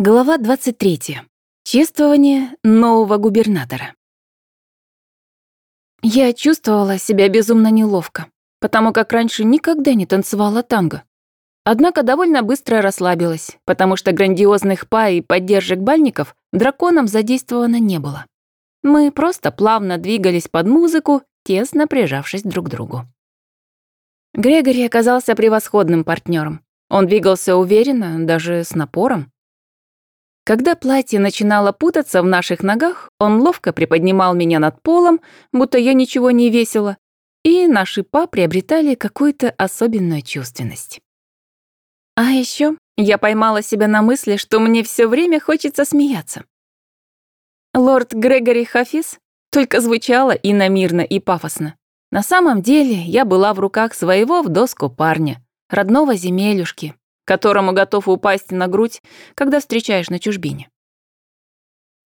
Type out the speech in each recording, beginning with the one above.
Глава 23. Чествование нового губернатора. Я чувствовала себя безумно неловко, потому как раньше никогда не танцевала танго. Однако довольно быстро расслабилась, потому что грандиозных па и поддержек бальников драконом задействовано не было. Мы просто плавно двигались под музыку, тесно прижавшись друг к другу. Грегори оказался превосходным партнером. Он двигался уверенно, даже с напором. Когда платье начинало путаться в наших ногах, он ловко приподнимал меня над полом, будто я ничего не весила, и наши па приобретали какую-то особенную чувственность. А еще я поймала себя на мысли, что мне все время хочется смеяться. Лорд Грегори Хафиз только звучало и намирно, и пафосно. На самом деле я была в руках своего в доску парня, родного земелюшки, которому готов упасть на грудь, когда встречаешь на чужбине.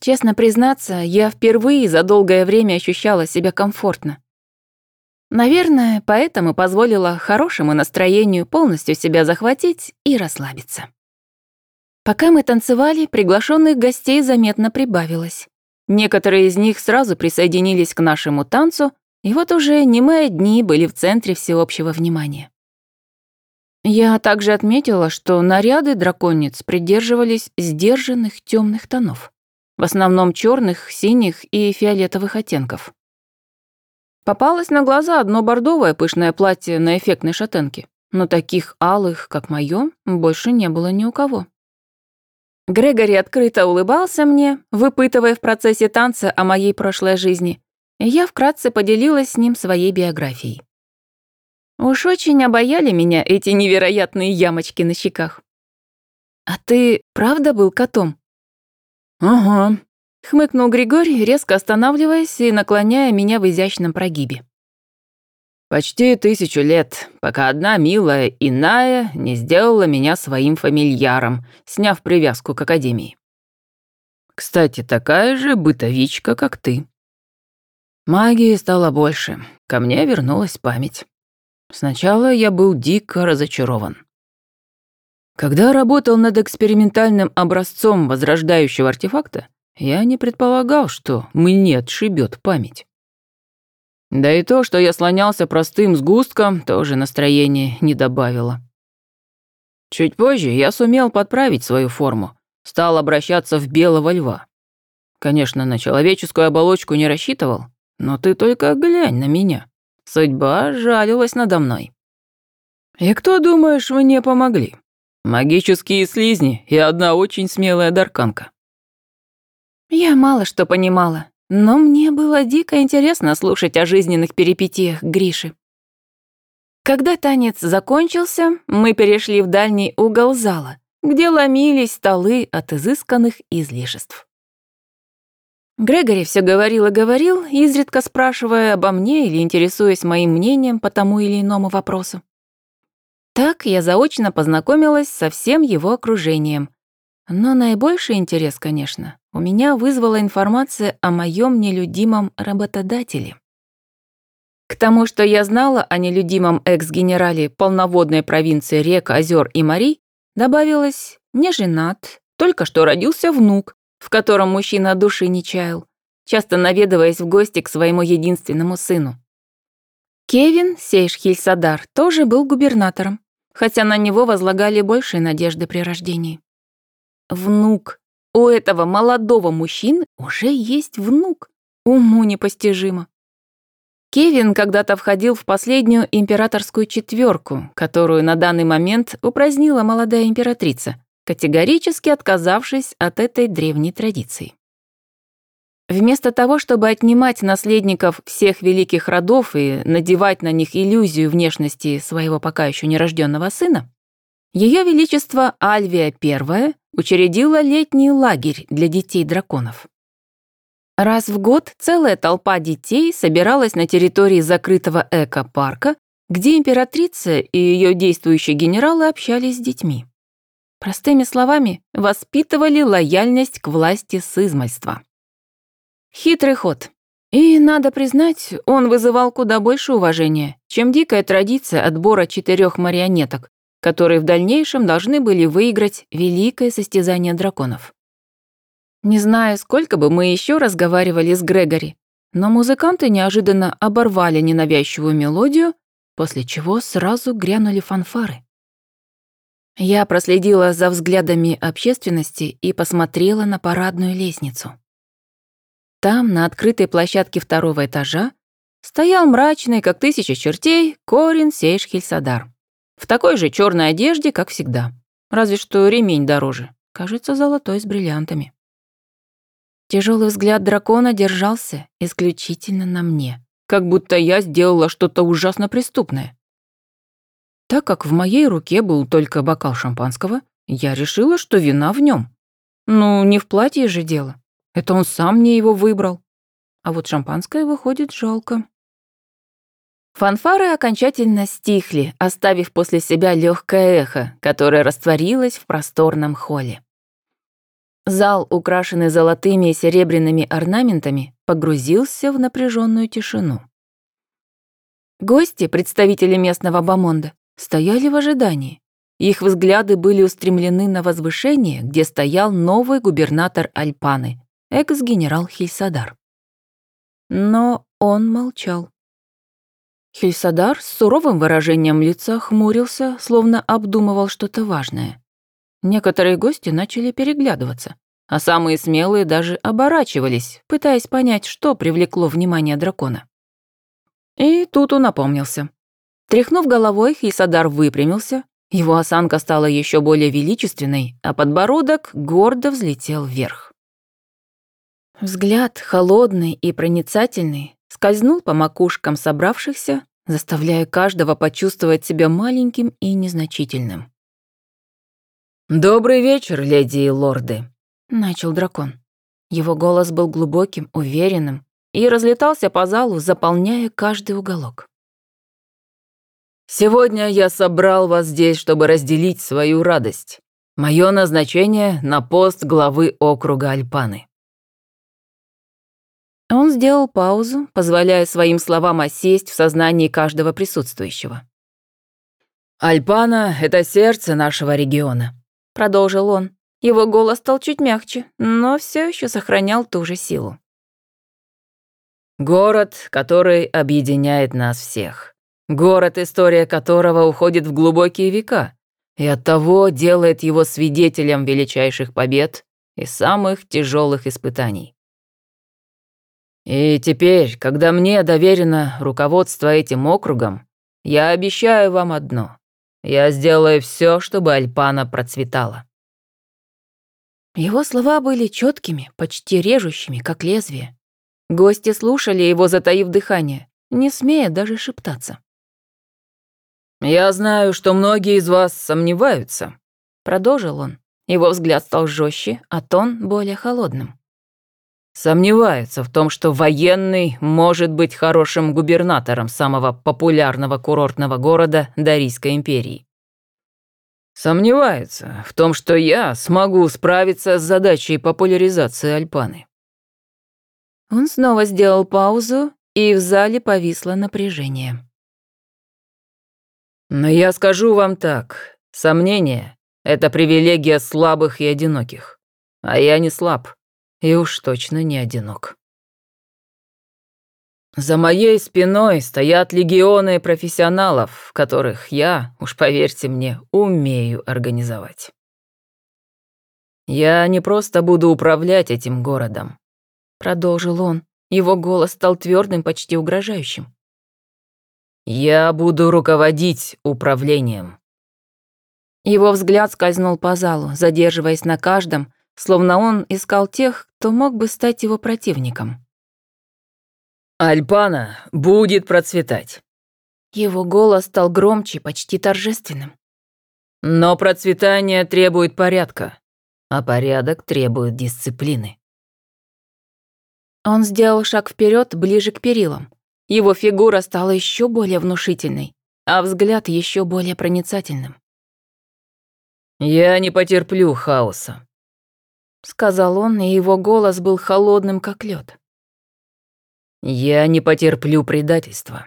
Честно признаться, я впервые за долгое время ощущала себя комфортно. Наверное, поэтому позволила хорошему настроению полностью себя захватить и расслабиться. Пока мы танцевали, приглашенных гостей заметно прибавилось. Некоторые из них сразу присоединились к нашему танцу, и вот уже не мы одни были в центре всеобщего внимания. Я также отметила, что наряды драконниц придерживались сдержанных темных тонов, в основном черных, синих и фиолетовых оттенков. Попалось на глаза одно бордовое пышное платье на эффектной шатенке, но таких алых, как моё, больше не было ни у кого. Грегори открыто улыбался мне, выпытывая в процессе танца о моей прошлой жизни, и я вкратце поделилась с ним своей биографией. Уж очень обаяли меня эти невероятные ямочки на щеках. «А ты правда был котом?» «Ага», — хмыкнул Григорий, резко останавливаясь и наклоняя меня в изящном прогибе. «Почти тысячу лет, пока одна милая иная не сделала меня своим фамильяром, сняв привязку к Академии. Кстати, такая же бытовичка, как ты. Магии стало больше, ко мне вернулась память. Сначала я был дико разочарован. Когда работал над экспериментальным образцом возрождающего артефакта, я не предполагал, что мне отшибет память. Да и то, что я слонялся простым сгустком, тоже настроение не добавило. Чуть позже я сумел подправить свою форму, стал обращаться в белого льва. Конечно, на человеческую оболочку не рассчитывал, но ты только глянь на меня. Судьба жалилась надо мной. И кто, думаешь, мне помогли? Магические слизни и одна очень смелая дарканка. Я мало что понимала, но мне было дико интересно слушать о жизненных перипетиях Гриши. Когда танец закончился, мы перешли в дальний угол зала, где ломились столы от изысканных излишеств. Грегори все говорил и говорил, изредка спрашивая обо мне или интересуясь моим мнением по тому или иному вопросу. Так я заочно познакомилась со всем его окружением. Но наибольший интерес, конечно, у меня вызвала информация о моем нелюдимом работодателе. К тому, что я знала о нелюдимом экс-генерале полноводной провинции рек, озер и морей, добавилось «не женат», только что родился внук, в котором мужчина души не чаял, часто наведываясь в гости к своему единственному сыну. Кевин Сейшхильсадар тоже был губернатором, хотя на него возлагали большие надежды при рождении. Внук. У этого молодого мужчины уже есть внук. Уму непостижимо. Кевин когда-то входил в последнюю императорскую четверку, которую на данный момент упразднила молодая императрица, категорически отказавшись от этой древней традиции. Вместо того, чтобы отнимать наследников всех великих родов и надевать на них иллюзию внешности своего пока еще нерожденного сына, Ее Величество Альвия I учредила летний лагерь для детей драконов. Раз в год целая толпа детей собиралась на территории закрытого эко-парка, где императрица и ее действующие генералы общались с детьми. Простыми словами, воспитывали лояльность к власти с измальства. Хитрый ход. И, надо признать, он вызывал куда больше уважения, чем дикая традиция отбора четырех марионеток, которые в дальнейшем должны были выиграть великое состязание драконов. Не знаю, сколько бы мы еще разговаривали с Грегори, но музыканты неожиданно оборвали ненавязчивую мелодию, после чего сразу грянули фанфары. Я проследила за взглядами общественности и посмотрела на парадную лестницу. Там, на открытой площадке второго этажа, стоял мрачный, как тысяча чертей, Корин Сейшхельсадар. В такой же черной одежде, как всегда. Разве что ремень дороже. Кажется, золотой с бриллиантами. Тяжелый взгляд дракона держался исключительно на мне, как будто я сделала что-то ужасно преступное. Так как в моей руке был только бокал шампанского, я решила, что вина в нем. Ну, не в платье же дело. Это он сам мне его выбрал. А вот шампанское выходит жалко. Фанфары окончательно стихли, оставив после себя легкое эхо, которое растворилось в просторном холле. Зал, украшенный золотыми и серебряными орнаментами, погрузился в напряженную тишину. Гости, представители местного бомонда, стояли в ожидании. Их взгляды были устремлены на возвышение, где стоял новый губернатор Альпаны, экс-генерал Хильсадар. Но он молчал. Хильсадар с суровым выражением лица хмурился, словно обдумывал что-то важное. Некоторые гости начали переглядываться, а самые смелые даже оборачивались, пытаясь понять, что привлекло внимание дракона. И тут он опомнился. Тряхнув головой, Хисадар выпрямился, его осанка стала еще более величественной, а подбородок гордо взлетел вверх. Взгляд, холодный и проницательный, скользнул по макушкам собравшихся, заставляя каждого почувствовать себя маленьким и незначительным. «Добрый вечер, леди и лорды», — начал дракон. Его голос был глубоким, уверенным и разлетался по залу, заполняя каждый уголок. «Сегодня я собрал вас здесь, чтобы разделить свою радость. Мое назначение на пост главы округа Альпаны». Он сделал паузу, позволяя своим словам осесть в сознании каждого присутствующего. «Альпана — это сердце нашего региона продолжил он. Его голос стал чуть мягче, но все еще сохранял ту же силу. Город, который объединяет нас всех. Город, история которого уходит в глубокие века, и оттого делает его свидетелем величайших побед и самых тяжелых испытаний. И теперь, когда мне доверено руководство этим округом, я обещаю вам одно. Я сделаю все, чтобы Альпана процветала». Его слова были четкими, почти режущими, как лезвие. Гости слушали его, затаив дыхание, не смея даже шептаться. «Я знаю, что многие из вас сомневаются», — продолжил он. Его взгляд стал жестче, а тон более холодным. Сомневаются в том, что военный может быть хорошим губернатором самого популярного курортного города Дарийской империи. Сомневаются в том, что я смогу справиться с задачей популяризации Альпаны. Он снова сделал паузу, и в зале повисло напряжение. Но я скажу вам так, сомнение — это привилегия слабых и одиноких. А я не слаб. И уж точно не одинок. За моей спиной стоят легионы профессионалов, которых я, уж поверьте мне, умею организовать. Я не просто буду управлять этим городом, продолжил он. Его голос стал твердым, почти угрожающим. Я буду руководить управлением. Его взгляд скользнул по залу, задерживаясь на каждом, словно он искал тех, кто мог бы стать его противником. «Альпана будет процветать». Его голос стал громче, почти торжественным. «Но процветание требует порядка, а порядок требует дисциплины». Он сделал шаг вперед, ближе к перилам. Его фигура стала еще более внушительной, а взгляд еще более проницательным. «Я не потерплю хаоса сказал он, и его голос был холодным, как лед. Я не потерплю предательства.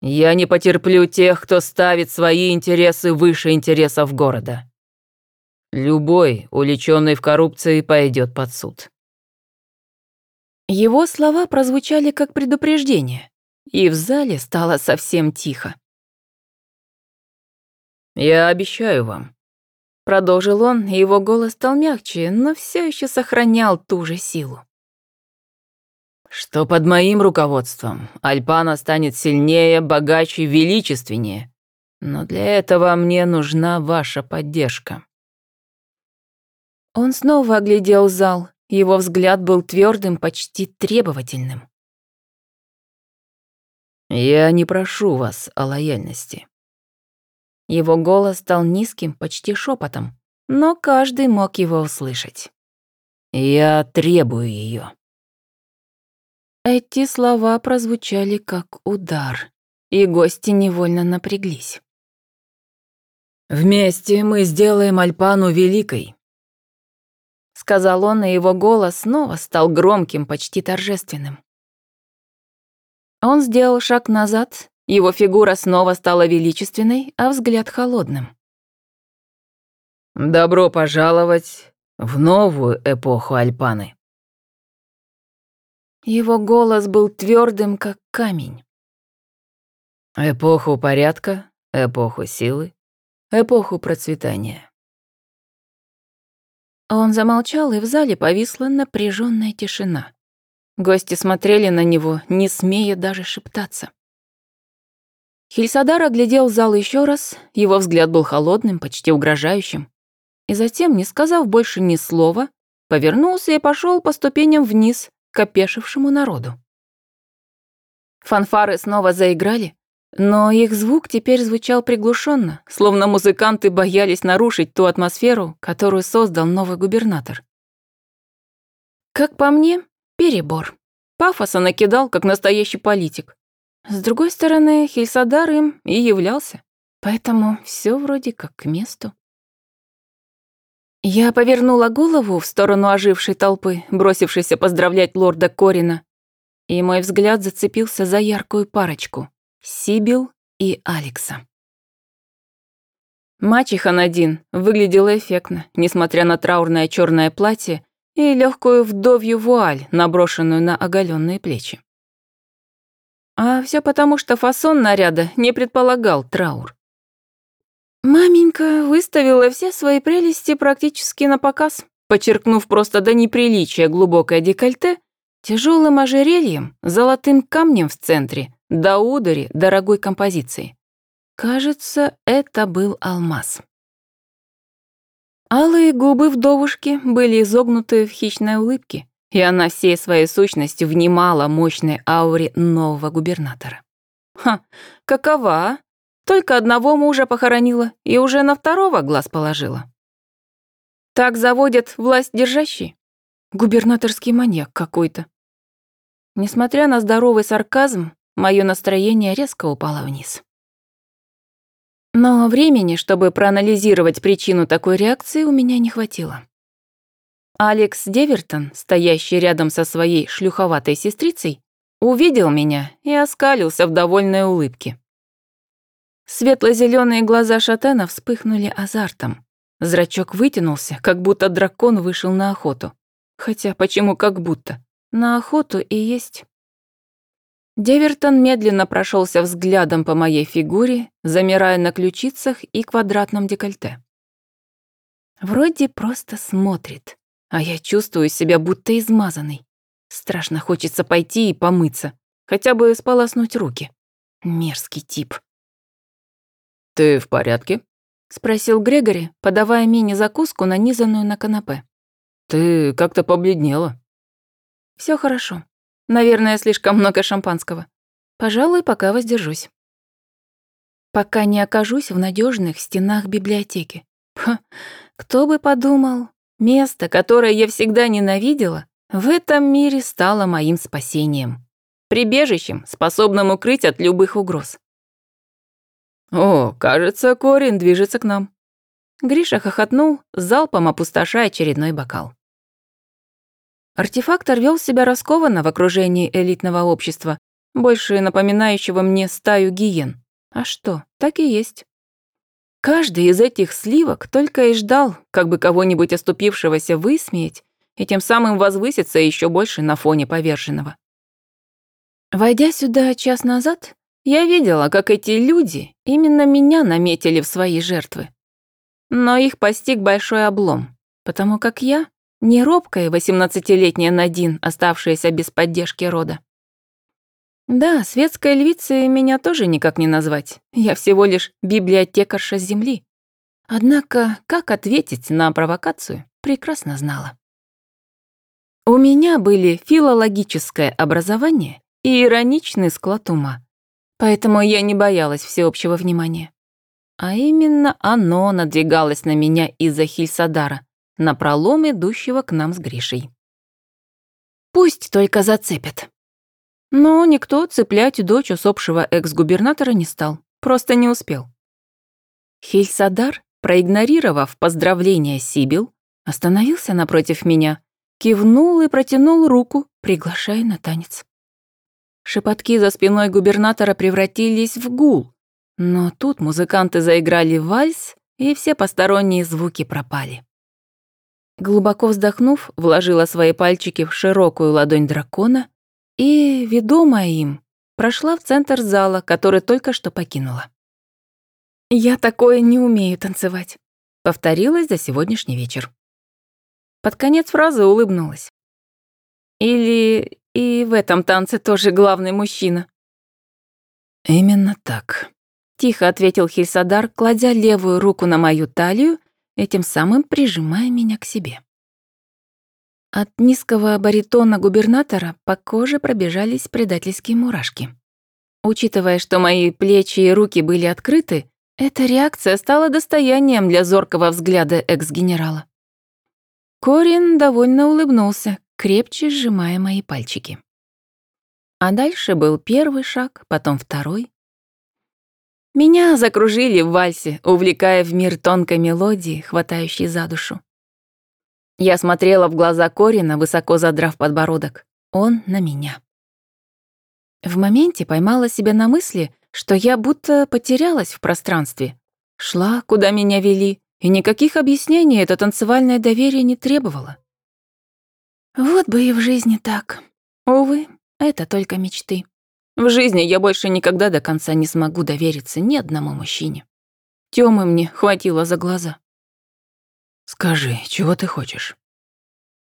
Я не потерплю тех, кто ставит свои интересы выше интересов города. Любой, уличенный в коррупции, пойдет под суд. Его слова прозвучали как предупреждение, и в зале стало совсем тихо. «Я обещаю вам», — продолжил он, и его голос стал мягче, но все еще сохранял ту же силу. «Что под моим руководством Альпана станет сильнее, богаче, величественнее. Но для этого мне нужна ваша поддержка». Он снова оглядел зал, его взгляд был твердым, почти требовательным. «Я не прошу вас о лояльности». Его голос стал низким, почти шепотом, но каждый мог его услышать. «Я требую ее. Эти слова прозвучали как удар, и гости невольно напряглись. «Вместе мы сделаем Альпану великой», сказал он, и его голос снова стал громким, почти торжественным. Он сделал шаг назад, его фигура снова стала величественной, а взгляд холодным. «Добро пожаловать в новую эпоху Альпаны». Его голос был твердым, как камень. Эпоху порядка, эпоху силы, эпоху процветания. Он замолчал, и в зале повисла напряженная тишина. Гости смотрели на него, не смея даже шептаться. Хельсадар оглядел зал еще раз, его взгляд был холодным, почти угрожающим. И затем, не сказав больше ни слова, повернулся и пошел по ступеням вниз к опешившему народу. Фанфары снова заиграли, но их звук теперь звучал приглушенно, словно музыканты боялись нарушить ту атмосферу, которую создал новый губернатор. Как по мне, перебор. Пафоса накидал, как настоящий политик. С другой стороны, Хельсадар им и являлся, поэтому все вроде как к месту. Я повернула голову в сторону ожившей толпы, бросившейся поздравлять лорда Корина, и мой взгляд зацепился за яркую парочку — Сибил и Алекса. Мачеха Надин выглядела эффектно, несмотря на траурное черное платье и легкую вдовью вуаль, наброшенную на оголенные плечи. А все потому, что фасон наряда не предполагал траур. Маменька выставила все свои прелести практически на показ, подчеркнув просто до неприличия глубокое декольте тяжелым ожерельем, золотым камнем в центре до удари дорогой композиции. Кажется, это был алмаз. Алые губы вдовушки были изогнуты в хищной улыбке, и она всей своей сущностью внимала мощной ауре нового губернатора. Ха, какова? Только одного мужа похоронила и уже на второго глаз положила. Так заводят власть держащий. Губернаторский маньяк какой-то. Несмотря на здоровый сарказм, Мое настроение резко упало вниз. Но времени, чтобы проанализировать причину такой реакции, у меня не хватило. Алекс Девертон, стоящий рядом со своей шлюховатой сестрицей, увидел меня и оскалился в довольной улыбке. светло зеленые глаза шатена вспыхнули азартом. Зрачок вытянулся, как будто дракон вышел на охоту. Хотя почему как будто? На охоту и есть. Девертон медленно прошелся взглядом по моей фигуре, замирая на ключицах и квадратном декольте. Вроде просто смотрит, а я чувствую себя будто измазанной. Страшно хочется пойти и помыться, хотя бы сполоснуть руки. Мерзкий тип. «Ты в порядке?» — спросил Грегори, подавая мини-закуску, нанизанную на канапе. «Ты как-то побледнела». Все хорошо. Наверное, слишком много шампанского. Пожалуй, пока воздержусь. Пока не окажусь в надежных стенах библиотеки. Ха, кто бы подумал, место, которое я всегда ненавидела, в этом мире стало моим спасением. Прибежищем, способным укрыть от любых угроз. «О, кажется, Корин движется к нам». Гриша хохотнул, залпом опустошая очередной бокал. Артефактор вел себя раскованно в окружении элитного общества, больше напоминающего мне стаю гиен. А что, так и есть. Каждый из этих сливок только и ждал, как бы кого-нибудь оступившегося высмеять и тем самым возвыситься еще больше на фоне поверженного. Войдя сюда час назад, я видела, как эти люди именно меня наметили в свои жертвы. Но их постиг большой облом, потому как я не робкая восемнадцатилетняя Надин, оставшаяся без поддержки рода. Да, светской львицей меня тоже никак не назвать. Я всего лишь библиотекарша земли. Однако, как ответить на провокацию, прекрасно знала. У меня были филологическое образование и ироничный склад ума, поэтому я не боялась всеобщего внимания. А именно оно надвигалось на меня из-за Хильсадара, на пролом идущего к нам с Гришей. Пусть только зацепят. Но никто цеплять дочь усопшего экс-губернатора не стал, просто не успел. Хильсадар, проигнорировав поздравления Сибил, остановился напротив меня, кивнул и протянул руку, приглашая на танец. Шепотки за спиной губернатора превратились в гул, но тут музыканты заиграли вальс, и все посторонние звуки пропали. Глубоко вздохнув, вложила свои пальчики в широкую ладонь дракона и, ведомая им, прошла в центр зала, который только что покинула. «Я такое не умею танцевать», — повторилась за сегодняшний вечер. Под конец фразы улыбнулась. «Или и в этом танце тоже главный мужчина?» «Именно так», — тихо ответил Хильсадар, кладя левую руку на мою талию, этим самым прижимая меня к себе. От низкого баритона губернатора по коже пробежались предательские мурашки. Учитывая, что мои плечи и руки были открыты, эта реакция стала достоянием для зоркого взгляда экс-генерала. Корин довольно улыбнулся, крепче сжимая мои пальчики. А дальше был первый шаг, потом второй. Меня закружили в вальсе, увлекая в мир тонкой мелодии, хватающей за душу. Я смотрела в глаза Корина, высоко задрав подбородок. Он на меня. В моменте поймала себя на мысли, что я будто потерялась в пространстве. Шла, куда меня вели, и никаких объяснений это танцевальное доверие не требовало. Вот бы и в жизни так. Увы, это только мечты. В жизни я больше никогда до конца не смогу довериться ни одному мужчине. Тёмы мне хватило за глаза. «Скажи, чего ты хочешь?»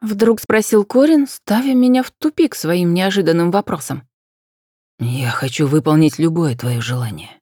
Вдруг спросил Корин, ставя меня в тупик своим неожиданным вопросом. «Я хочу выполнить любое твое желание.